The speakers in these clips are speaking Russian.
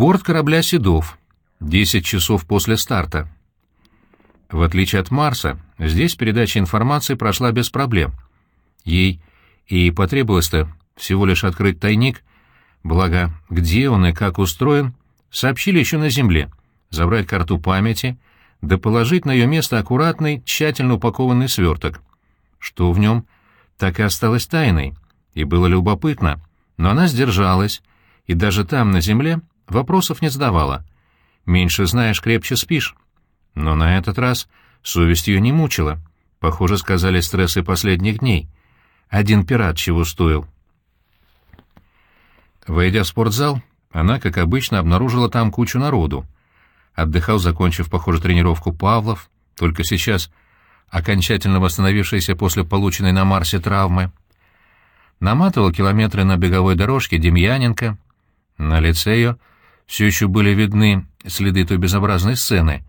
Борт корабля «Седов». Десять часов после старта. В отличие от Марса, здесь передача информации прошла без проблем. Ей и потребовалось-то всего лишь открыть тайник, благо где он и как устроен, сообщили еще на Земле, забрать карту памяти, да положить на ее место аккуратный, тщательно упакованный сверток. Что в нем, так и осталось тайной, и было любопытно, но она сдержалась, и даже там, на Земле, вопросов не задавала. Меньше знаешь, крепче спишь. Но на этот раз совесть ее не мучила. Похоже, сказали стрессы последних дней. Один пират чего стоил. Войдя в спортзал, она, как обычно, обнаружила там кучу народу. Отдыхал, закончив, похоже, тренировку Павлов, только сейчас окончательно восстановившийся после полученной на Марсе травмы. Наматывал километры на беговой дорожке Демьяненко. На лице ее все еще были видны следы той безобразной сцены,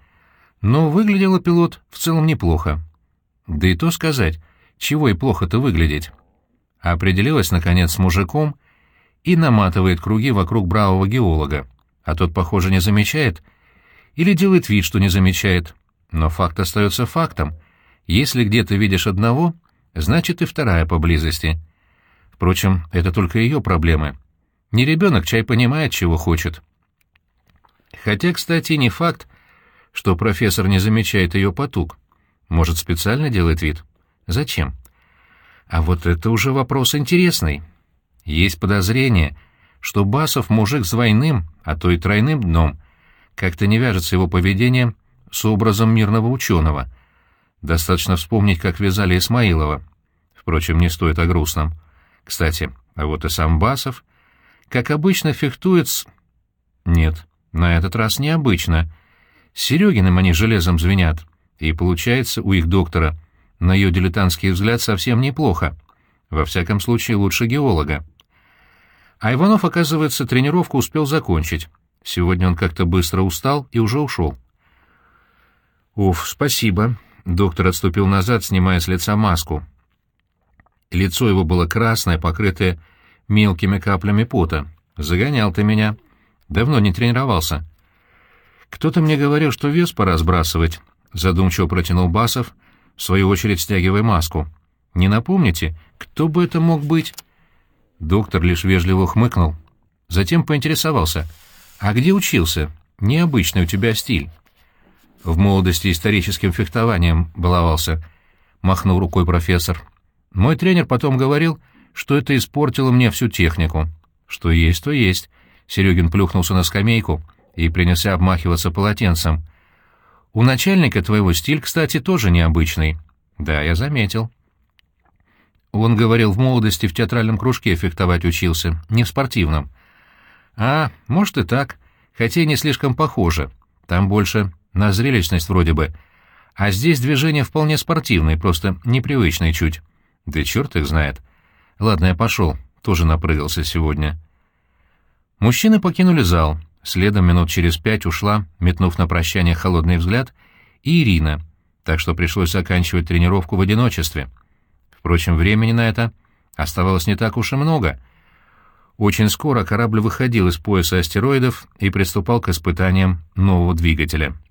но выглядела пилот в целом неплохо. Да и то сказать, чего и плохо-то выглядеть. Определилась, наконец, с мужиком и наматывает круги вокруг бравого геолога, а тот, похоже, не замечает или делает вид, что не замечает. Но факт остается фактом. Если где-то видишь одного, значит и вторая поблизости. Впрочем, это только ее проблемы. Не ребенок, чай понимает, чего хочет. Хотя, кстати, не факт, что профессор не замечает ее потуг. Может, специально делает вид? Зачем? А вот это уже вопрос интересный. Есть подозрение, что Басов мужик с двойным, а то и тройным дном, как-то не вяжется его поведение с образом мирного ученого. Достаточно вспомнить, как вязали Исмаилова. Впрочем, не стоит о грустном. Кстати, а вот и сам Басов, как обычно, фехтует с... Нет, на этот раз необычно. С Серегиным они железом звенят, и получается у их доктора, на ее дилетантский взгляд, совсем неплохо. Во всяком случае, лучше геолога. А Иванов, оказывается, тренировку успел закончить. Сегодня он как-то быстро устал и уже ушел. «Уф, спасибо». Доктор отступил назад, снимая с лица маску. Лицо его было красное, покрытое мелкими каплями пота. «Загонял ты меня. Давно не тренировался». «Кто-то мне говорил, что вес пора сбрасывать», — задумчиво протянул Басов, в свою очередь стягивая маску. «Не напомните, кто бы это мог быть?» Доктор лишь вежливо хмыкнул. Затем поинтересовался. «А где учился? Необычный у тебя стиль». «В молодости историческим фехтованием баловался», — махнул рукой профессор. «Мой тренер потом говорил, что это испортило мне всю технику». «Что есть, то есть». Серегин плюхнулся на скамейку и принялся обмахиваться полотенцем. «У начальника твоего стиль, кстати, тоже необычный». «Да, я заметил». Он говорил, в молодости в театральном кружке фехтовать учился, не в спортивном. А, может и так, хотя и не слишком похоже. Там больше на зрелищность вроде бы. А здесь движения вполне спортивные, просто непривычные чуть. Да черт их знает. Ладно, я пошел, тоже напрыгался сегодня. Мужчины покинули зал. Следом минут через пять ушла, метнув на прощание холодный взгляд, и Ирина, так что пришлось заканчивать тренировку в одиночестве. Впрочем, времени на это оставалось не так уж и много. Очень скоро корабль выходил из пояса астероидов и приступал к испытаниям нового двигателя —